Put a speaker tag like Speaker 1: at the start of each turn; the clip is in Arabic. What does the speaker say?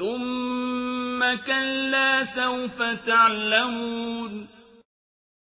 Speaker 1: ثُمَّ كَلَّا سَوْفَ تَعْلَمُونَ